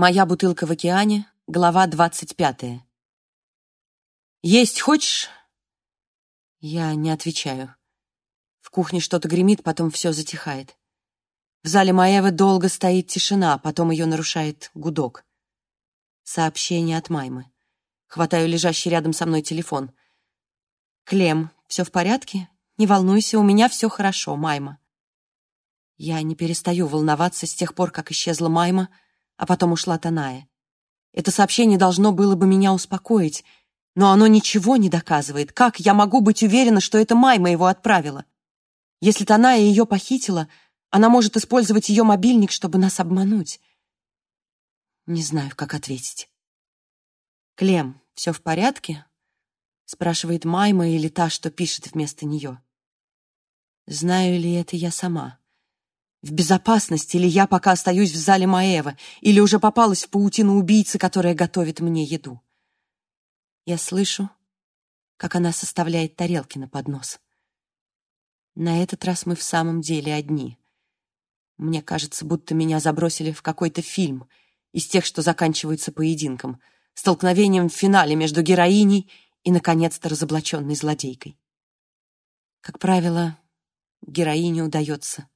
Моя бутылка в океане, глава двадцать пятая. «Есть хочешь?» Я не отвечаю. В кухне что-то гремит, потом все затихает. В зале Маевы долго стоит тишина, потом ее нарушает гудок. Сообщение от Маймы. Хватаю лежащий рядом со мной телефон. «Клем, все в порядке? Не волнуйся, у меня все хорошо, Майма». Я не перестаю волноваться с тех пор, как исчезла Майма, а потом ушла Таная. Это сообщение должно было бы меня успокоить, но оно ничего не доказывает. Как я могу быть уверена, что это Майма его отправила? Если Таная ее похитила, она может использовать ее мобильник, чтобы нас обмануть. Не знаю, как ответить. «Клем, все в порядке?» — спрашивает Майма или та, что пишет вместо нее. Знаю ли это я сама? В безопасности ли я пока остаюсь в зале Маева, или уже попалась в паутину убийцы, которая готовит мне еду? Я слышу, как она составляет тарелки на поднос. На этот раз мы в самом деле одни. Мне кажется, будто меня забросили в какой-то фильм из тех, что заканчиваются поединком — столкновением в финале между героиней и, наконец-то, разоблаченной злодейкой. Как правило, героине удается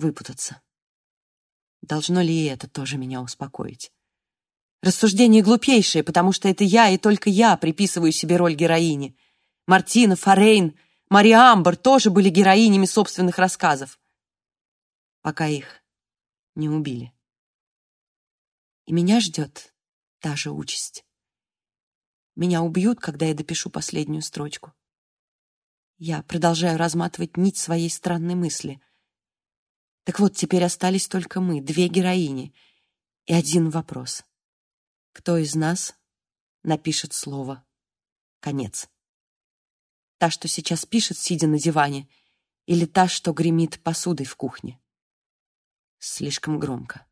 выпутаться. Должно ли это тоже меня успокоить? Рассуждение глупейшее, потому что это я и только я приписываю себе роль героини. Мартина, Форейн, Мария Амбер тоже были героинями собственных рассказов, пока их не убили. И меня ждет та же участь. Меня убьют, когда я допишу последнюю строчку. Я продолжаю разматывать нить своей странной мысли. Так вот, теперь остались только мы, две героини, и один вопрос. Кто из нас напишет слово «конец»? Та, что сейчас пишет, сидя на диване, или та, что гремит посудой в кухне? Слишком громко.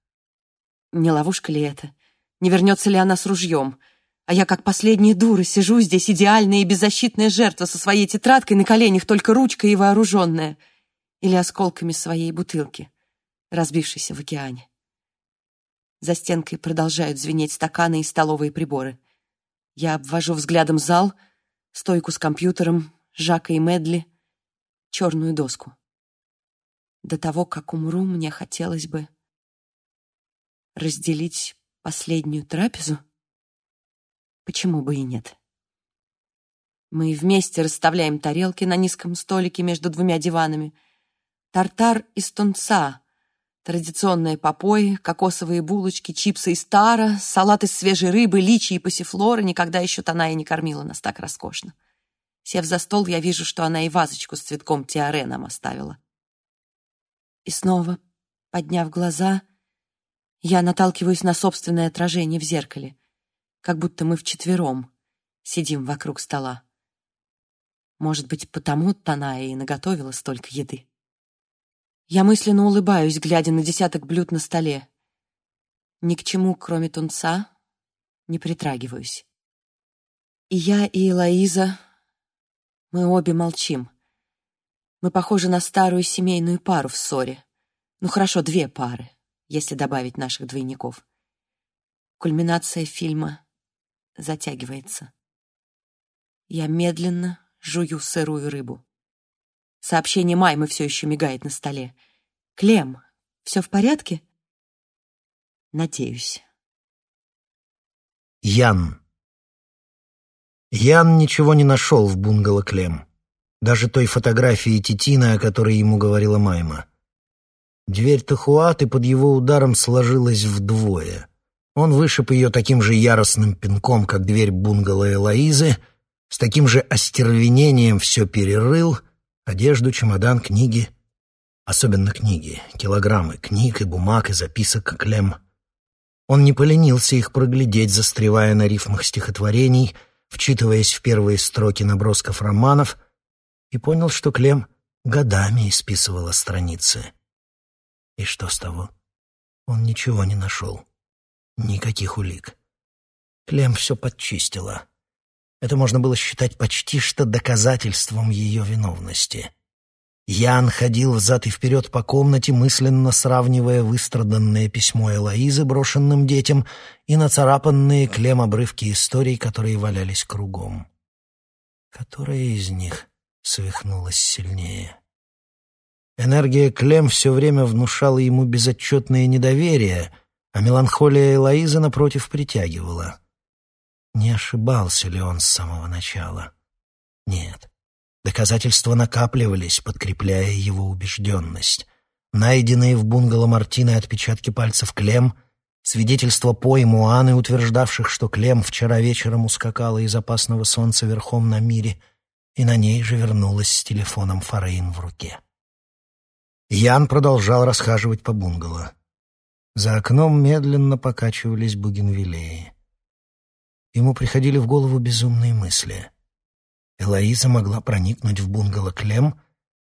Не ловушка ли это? Не вернется ли она с ружьем? А я, как последняя дура, сижу здесь, идеальная и беззащитная жертва со своей тетрадкой на коленях, только ручкой и вооруженная. Или осколками своей бутылки, разбившейся в океане. За стенкой продолжают звенеть стаканы и столовые приборы. Я обвожу взглядом зал, стойку с компьютером, Жака и Медли, черную доску. До того, как умру, мне хотелось бы разделить последнюю трапезу? Почему бы и нет? Мы вместе расставляем тарелки на низком столике между двумя диванами. Тартар из тунца, традиционные попои, кокосовые булочки, чипсы из тара, салат из свежей рыбы, личи и пассифлоры. Никогда еще Таная не кормила нас так роскошно. Сев за стол, я вижу, что она и вазочку с цветком тиаре оставила. И снова, подняв глаза, я наталкиваюсь на собственное отражение в зеркале, как будто мы вчетвером сидим вокруг стола. Может быть, потому Таная и наготовила столько еды. Я мысленно улыбаюсь, глядя на десяток блюд на столе. Ни к чему, кроме тунца, не притрагиваюсь. И я, и Элоиза, мы обе молчим. Мы похожи на старую семейную пару в ссоре. Ну хорошо, две пары если добавить наших двойников. Кульминация фильма затягивается. Я медленно жую сырую рыбу. Сообщение Маймы все еще мигает на столе. «Клем, все в порядке?» «Надеюсь». Ян. Ян ничего не нашел в бунгало Клем. Даже той фотографии Титина, о которой ему говорила Майма. Дверь Тахуаты под его ударом сложилась вдвое. Он вышиб ее таким же яростным пинком, как дверь бунгало Элоизы, с таким же остервенением все перерыл, одежду, чемодан, книги, особенно книги, килограммы книг и бумаг и записок Клем. Он не поленился их проглядеть, застревая на рифмах стихотворений, вчитываясь в первые строки набросков романов, и понял, что Клем годами исписывала страницы — и что с того? Он ничего не нашел. Никаких улик. Клем все подчистила. Это можно было считать почти что доказательством ее виновности. Ян ходил взад и вперед по комнате, мысленно сравнивая выстраданное письмо Элоизы брошенным детям и нацарапанные клем обрывки историй, которые валялись кругом. Которая из них свихнулась сильнее? Энергия Клем все время внушала ему безотчетное недоверие, а меланхолия Элоизы, напротив, притягивала. Не ошибался ли он с самого начала? Нет. Доказательства накапливались, подкрепляя его убежденность. Найденные в бунгало Мартины отпечатки пальцев Клем, свидетельства По и Муаны, утверждавших, что Клем вчера вечером ускакала из опасного солнца верхом на мире, и на ней же вернулась с телефоном Форейн в руке. Ян продолжал расхаживать по бунгало. За окном медленно покачивались бугенвиллеи. Ему приходили в голову безумные мысли. Элоиза могла проникнуть в бунгало Клем,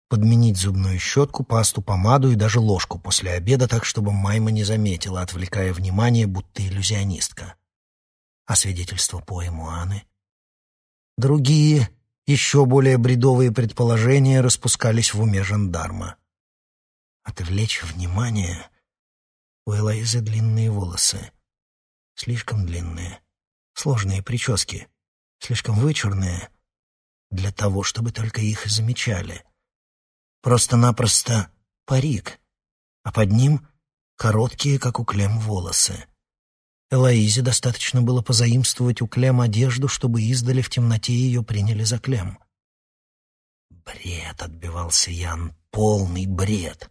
подменить зубную щетку, пасту, помаду и даже ложку после обеда, так чтобы Майма не заметила, отвлекая внимание, будто иллюзионистка. А свидетельство по Эмуаны? Другие, еще более бредовые предположения распускались в уме жандарма. Отвлечь внимание... У Элоизы длинные волосы. Слишком длинные. Сложные прически. Слишком вычурные для того, чтобы только их замечали. Просто-напросто парик, а под ним короткие, как у Клем, волосы. Элоизе достаточно было позаимствовать у Клем одежду, чтобы издали в темноте ее приняли за Клем. Бред, отбивался Ян, полный бред.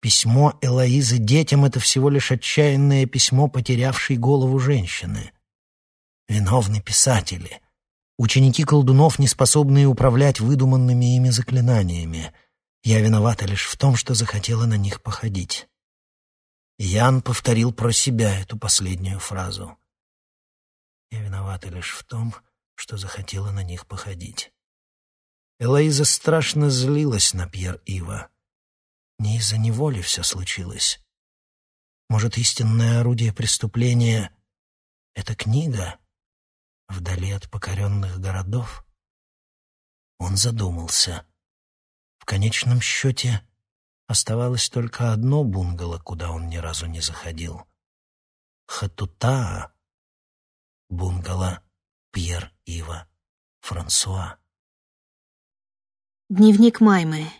Письмо Элоизы детям — это всего лишь отчаянное письмо, потерявшей голову женщины. Виновны писатели — Ученики колдунов, не способные управлять выдуманными ими заклинаниями. Я виновата лишь в том, что захотела на них походить. Ян повторил про себя эту последнюю фразу. Я виновата лишь в том, что захотела на них походить. Элоиза страшно злилась на Пьер Ива. Не из-за него ли все случилось? Может, истинное орудие преступления — это книга? Вдали от покоренных городов? Он задумался. В конечном счете оставалось только одно бунгало, куда он ни разу не заходил. Хатута, бунгало Пьер Ива Франсуа. Дневник Маймы.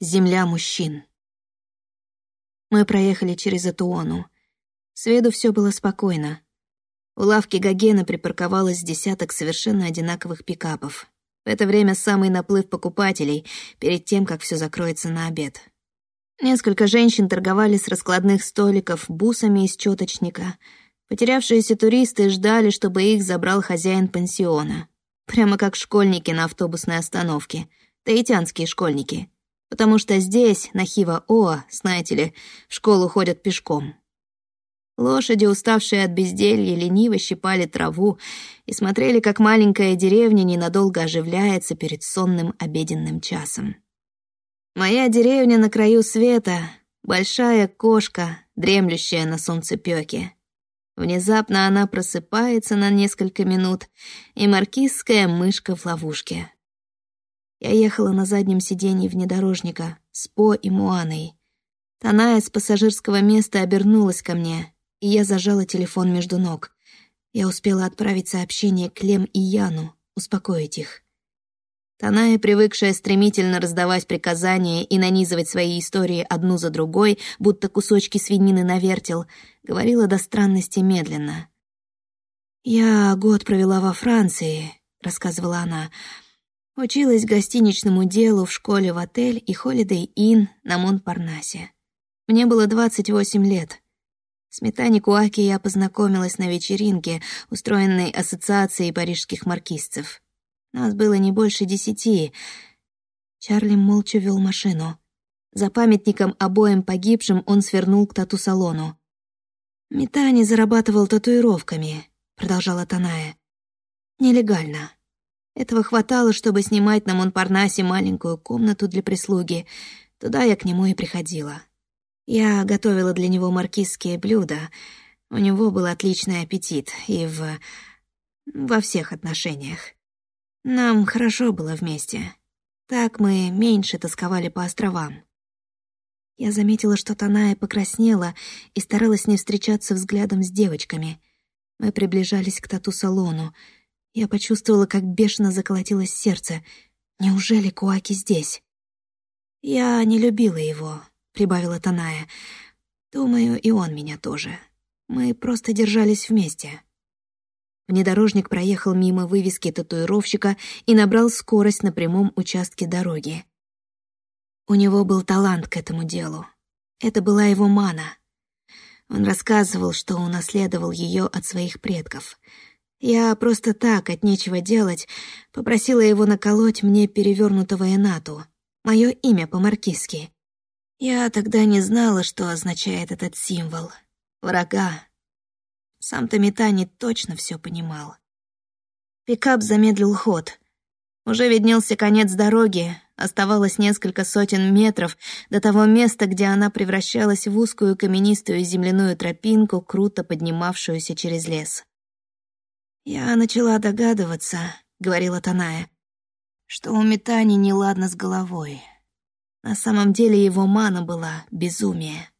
Земля мужчин. Мы проехали через Атуону. С виду все было спокойно. У лавки Гогена припарковалось десяток совершенно одинаковых пикапов. В это время самый наплыв покупателей перед тем, как все закроется на обед. Несколько женщин торговали с раскладных столиков бусами из чёточника. Потерявшиеся туристы ждали, чтобы их забрал хозяин пансиона. Прямо как школьники на автобусной остановке. Таитянские школьники. Потому что здесь, на Хива-Оа, знаете ли, в школу ходят пешком. Лошади, уставшие от безделья, лениво щипали траву и смотрели, как маленькая деревня ненадолго оживляется перед сонным обеденным часом. Моя деревня на краю света, большая кошка, дремлющая на солнцепёке. Внезапно она просыпается на несколько минут, и маркизская мышка в ловушке. Я ехала на заднем сиденье внедорожника с По и Муаной. Таная с пассажирского места обернулась ко мне и я зажала телефон между ног. Я успела отправить сообщение Клем и Яну, успокоить их. Таная, привыкшая стремительно раздавать приказания и нанизывать свои истории одну за другой, будто кусочки свинины на вертел, говорила до странности медленно. «Я год провела во Франции», — рассказывала она. «Училась гостиничному делу в школе в отель и Inn на Монпарнасе. Мне было 28 лет. С Метани Куаки я познакомилась на вечеринке, устроенной Ассоциацией парижских маркизцев. Нас было не больше десяти. Чарли молча вел машину. За памятником обоим погибшим он свернул к тату-салону. «Метани зарабатывал татуировками», — продолжала Таная. «Нелегально. Этого хватало, чтобы снимать на Монпарнасе маленькую комнату для прислуги. Туда я к нему и приходила». Я готовила для него маркизские блюда. У него был отличный аппетит и в... во всех отношениях. Нам хорошо было вместе. Так мы меньше тосковали по островам. Я заметила, что Таная покраснела и старалась не встречаться взглядом с девочками. Мы приближались к тату-салону. Я почувствовала, как бешено заколотилось сердце. Неужели Куаки здесь? «Я не любила его», — прибавила Таная. «Думаю, и он меня тоже. Мы просто держались вместе». Внедорожник проехал мимо вывески татуировщика и набрал скорость на прямом участке дороги. У него был талант к этому делу. Это была его мана. Он рассказывал, что унаследовал ее от своих предков. Я просто так, от нечего делать, попросила его наколоть мне перевернутого энату, мое имя по-маркизски. Я тогда не знала, что означает этот символ. Врага, сам-то Метани точно все понимал. Пикап замедлил ход. Уже виднелся конец дороги, оставалось несколько сотен метров до того места, где она превращалась в узкую каменистую земляную тропинку, круто поднимавшуюся через лес. «Я начала догадываться», — говорила Таная, «что у Метани неладно с головой. На самом деле его мана была безумие.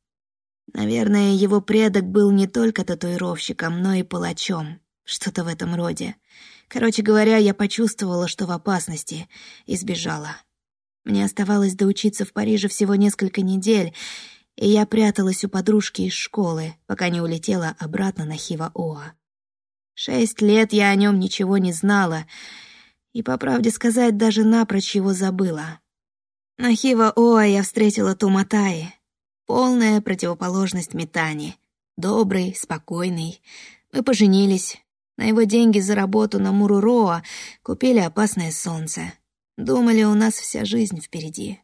Наверное, его предок был не только татуировщиком, но и палачом. Что-то в этом роде. Короче говоря, я почувствовала, что в опасности, и сбежала. Мне оставалось доучиться в Париже всего несколько недель, и я пряталась у подружки из школы, пока не улетела обратно на Хива-Оа. Шесть лет я о нем ничего не знала, и, по правде сказать, даже напрочь его забыла. На Хива-Оа я встретила Туматаи, Полная противоположность Метани. Добрый, спокойный. Мы поженились. На его деньги за работу на Муруроа купили опасное солнце. Думали, у нас вся жизнь впереди.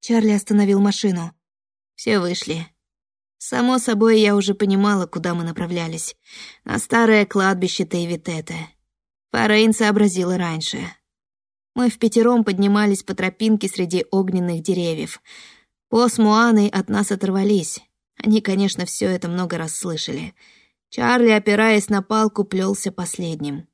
Чарли остановил машину. Все вышли. Само собой, я уже понимала, куда мы направлялись. На старое кладбище Тейвитете. Фарейн сообразила раньше. Мы в пятером поднимались по тропинке среди огненных деревьев — По с Муаной от нас оторвались. Они, конечно, все это много раз слышали. Чарли, опираясь на палку, плелся последним.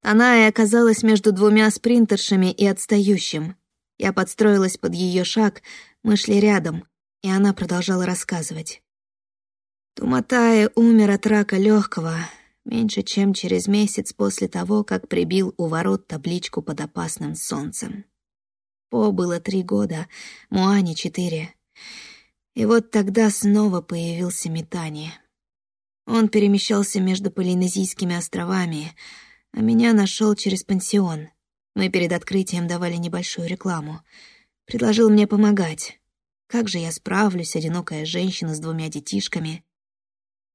Она и оказалась между двумя спринтершами и отстающим. Я подстроилась под ее шаг, мы шли рядом, и она продолжала рассказывать. Туматая умер от рака легкого меньше, чем через месяц после того, как прибил у ворот табличку под опасным солнцем. По было три года, Муане четыре. И вот тогда снова появился Метани. Он перемещался между Полинезийскими островами, а меня нашел через пансион. Мы перед открытием давали небольшую рекламу. Предложил мне помогать. Как же я справлюсь, одинокая женщина с двумя детишками?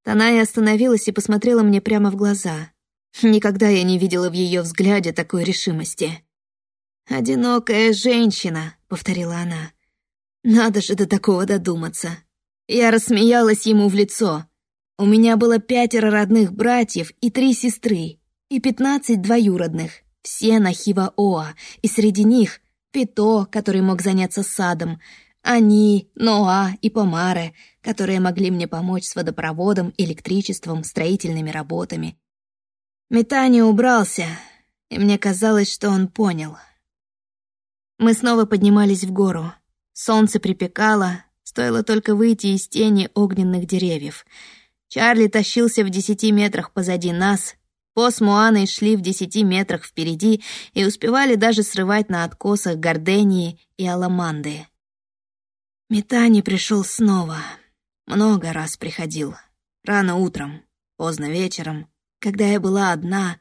Таная остановилась и посмотрела мне прямо в глаза. Никогда я не видела в ее взгляде такой решимости. «Одинокая женщина», — повторила она. Надо же до такого додуматься. Я рассмеялась ему в лицо. У меня было пятеро родных братьев и три сестры, и пятнадцать двоюродных, все на Хива-Оа, и среди них Пито, который мог заняться садом, они, Ноа и Помаре, которые могли мне помочь с водопроводом, электричеством, строительными работами. Метани убрался, и мне казалось, что он понял. Мы снова поднимались в гору. Солнце припекало, стоило только выйти из тени огненных деревьев. Чарли тащился в десяти метрах позади нас, По с шли в десяти метрах впереди и успевали даже срывать на откосах гордении и аламанды. Метани пришел снова. Много раз приходил. Рано утром, поздно вечером. Когда я была одна,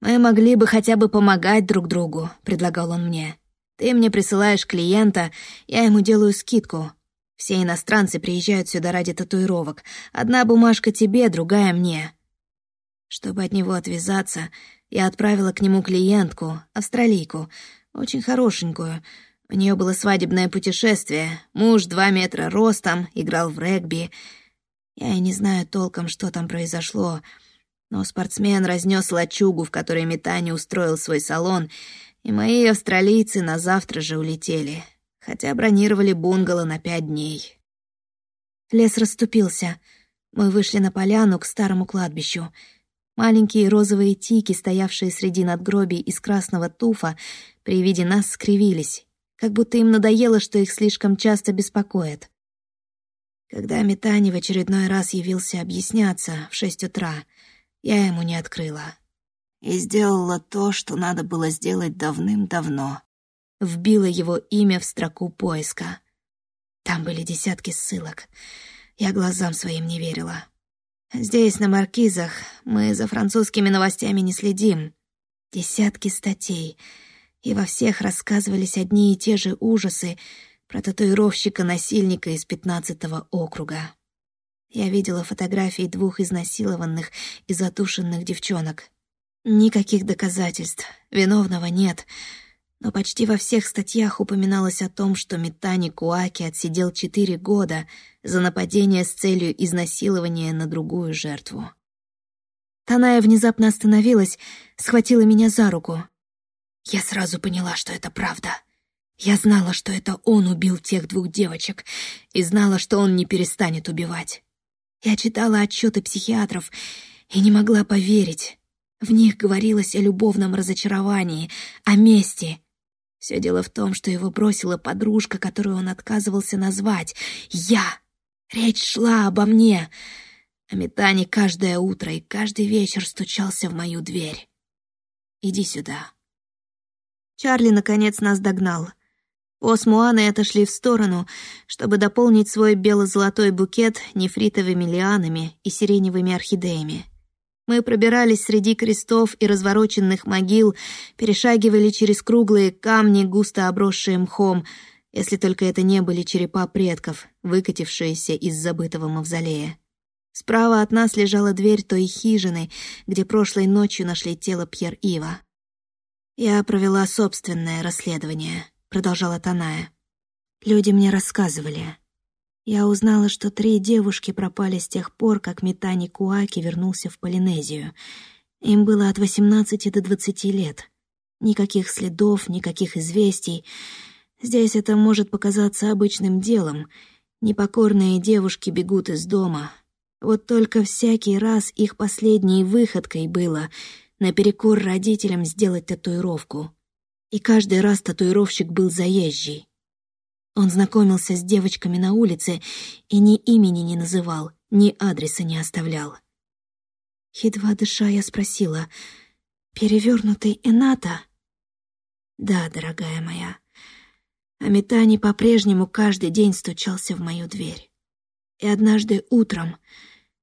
мы могли бы хотя бы помогать друг другу, предлагал он мне. Ты мне присылаешь клиента, я ему делаю скидку. Все иностранцы приезжают сюда ради татуировок. Одна бумажка тебе, другая мне. Чтобы от него отвязаться, я отправила к нему клиентку, австралийку, очень хорошенькую. У нее было свадебное путешествие. Муж два метра ростом, играл в регби. Я и не знаю толком, что там произошло, но спортсмен разнес лачугу, в которой Метани устроил свой салон, и мои австралийцы на завтра же улетели, хотя бронировали бунгало на пять дней. Лес расступился. Мы вышли на поляну к старому кладбищу. Маленькие розовые тики, стоявшие среди надгробий из красного туфа, при виде нас скривились, как будто им надоело, что их слишком часто беспокоят. Когда Метани в очередной раз явился объясняться в шесть утра, я ему не открыла. И сделала то, что надо было сделать давным-давно. Вбила его имя в строку поиска. Там были десятки ссылок. Я глазам своим не верила. Здесь, на Маркизах, мы за французскими новостями не следим. Десятки статей, и во всех рассказывались одни и те же ужасы про татуировщика-насильника из пятнадцатого округа. Я видела фотографии двух изнасилованных и затушенных девчонок. Никаких доказательств, виновного нет — но почти во всех статьях упоминалось о том, что Митани Куаки отсидел четыре года за нападение с целью изнасилования на другую жертву. Таная внезапно остановилась, схватила меня за руку. Я сразу поняла, что это правда. Я знала, что это он убил тех двух девочек, и знала, что он не перестанет убивать. Я читала отчеты психиатров и не могла поверить. В них говорилось о любовном разочаровании, о мести — все дело в том, что его бросила подружка, которую он отказывался назвать. Я! Речь шла обо мне. А Метани каждое утро и каждый вечер стучался в мою дверь. «Иди сюда». Чарли, наконец, нас догнал. О с Муаной отошли в сторону, чтобы дополнить свой бело-золотой букет нефритовыми лианами и сиреневыми орхидеями. Мы пробирались среди крестов и развороченных могил, перешагивали через круглые камни, густо обросшие мхом, если только это не были черепа предков, выкатившиеся из забытого мавзолея. Справа от нас лежала дверь той хижины, где прошлой ночью нашли тело Пьер-Ива. «Я провела собственное расследование», — продолжала Таная. «Люди мне рассказывали. Я узнала, что три девушки пропали с тех пор, как Митани Куаки вернулся в Полинезию. Им было от 18 до 20 лет. Никаких следов, никаких известий. Здесь это может показаться обычным делом. Непокорные девушки бегут из дома. Вот только всякий раз их последней выходкой было наперекор родителям сделать татуировку. И каждый раз татуировщик был заезжий. Он знакомился с девочками на улице и ни имени не называл, ни адреса не оставлял. Едва дыша, я спросила, «Перевернутый Эната?» «Да, дорогая моя». А Метани по-прежнему каждый день стучался в мою дверь. И однажды утром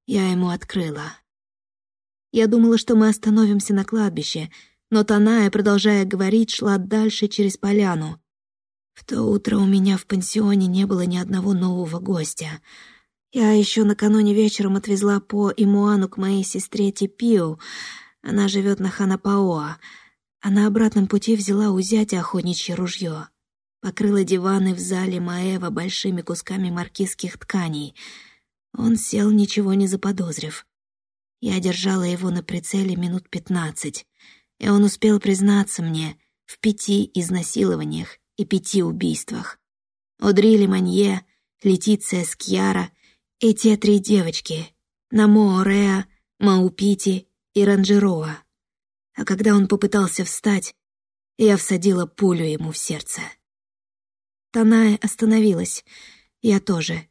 я ему открыла. Я думала, что мы остановимся на кладбище, но Таная, продолжая говорить, шла дальше через поляну. В то утро у меня в пансионе не было ни одного нового гостя. Я еще накануне вечером отвезла По и Муану к моей сестре Типиу. Она живет на Ханапаоа. А на обратном пути взяла у зятя охотничье ружье. Покрыла диваны в зале Маэва большими кусками маркизских тканей. Он сел, ничего не заподозрив. Я держала его на прицеле минут пятнадцать, и он успел признаться мне в пяти изнасилованиях и пяти убийствах. Одри Леманье, Летиция Скьяра и те три девочки — Намо Реа, Маупити и Ранжероа. А когда он попытался встать, я всадила пулю ему в сердце. Таная остановилась. Я тоже.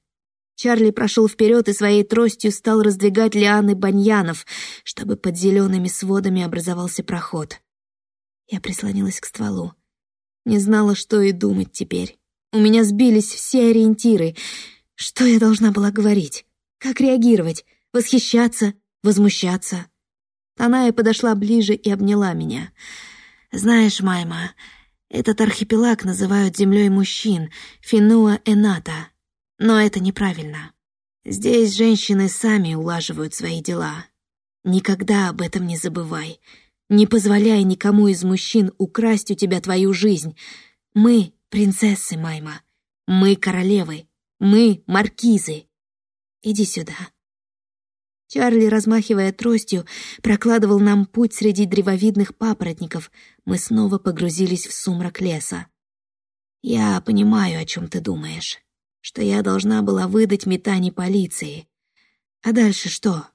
Чарли прошел вперед и своей тростью стал раздвигать лианы баньянов, чтобы под зелеными сводами образовался проход. Я прислонилась к стволу. Не знала, что и думать теперь. У меня сбились все ориентиры. Что я должна была говорить? Как реагировать? Восхищаться? Возмущаться? Таная подошла ближе и обняла меня. «Знаешь, Майма, этот архипелаг называют землей мужчин, Финуа Эната. Но это неправильно. Здесь женщины сами улаживают свои дела. Никогда об этом не забывай. Не позволяй никому из мужчин украсть у тебя твою жизнь. Мы — принцессы, Майма. Мы — королевы. Мы — маркизы. Иди сюда». Чарли, размахивая тростью, прокладывал нам путь среди древовидных папоротников. Мы снова погрузились в сумрак леса. «Я понимаю, о чем ты думаешь. Что я должна была выдать метани полиции. А дальше что?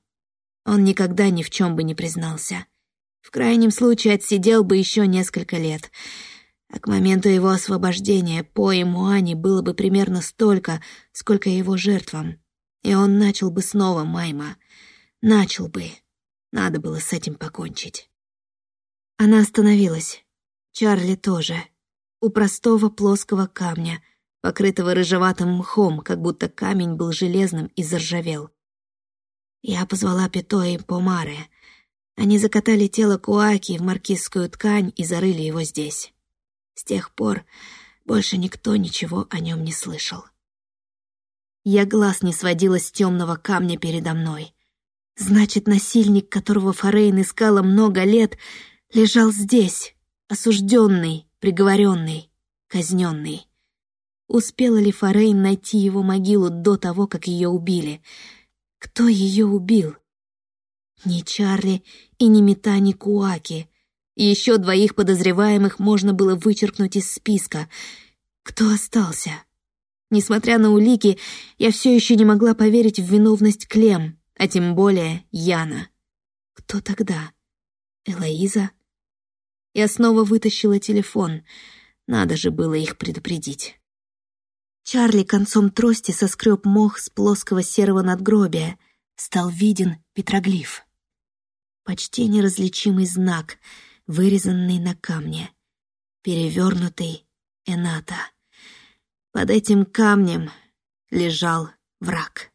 он никогда ни в чем бы не признался. В крайнем случае отсидел бы еще несколько лет. А к моменту его освобождения по и Муани было бы примерно столько, сколько его жертвам. И он начал бы снова Майма. Начал бы. Надо было с этим покончить. Она остановилась. Чарли тоже. У простого плоского камня, покрытого рыжеватым мхом, как будто камень был железным и заржавел. Я позвала Пито и Помаре. Они закатали тело Куаки в маркизскую ткань и зарыли его здесь. С тех пор больше никто ничего о нем не слышал. Я глаз не сводила с темного камня передо мной. Значит, насильник, которого Форейн искала много лет, лежал здесь, осужденный, приговоренный, казненный. Успела ли Форейн найти его могилу до того, как ее убили? Кто ее убил? Ни Чарли и ни Мета, ни Куаки. Еще двоих подозреваемых можно было вычеркнуть из списка. Кто остался? Несмотря на улики, я все еще не могла поверить в виновность Клем, а тем более Яна. Кто тогда? Элоиза? Я снова вытащила телефон. Надо же было их предупредить. Чарли концом трости соскреб мох с плоского серого надгробия. Стал виден петроглиф. Почти неразличимый знак, вырезанный на камне. Перевернутый Эната. Под этим камнем лежал враг.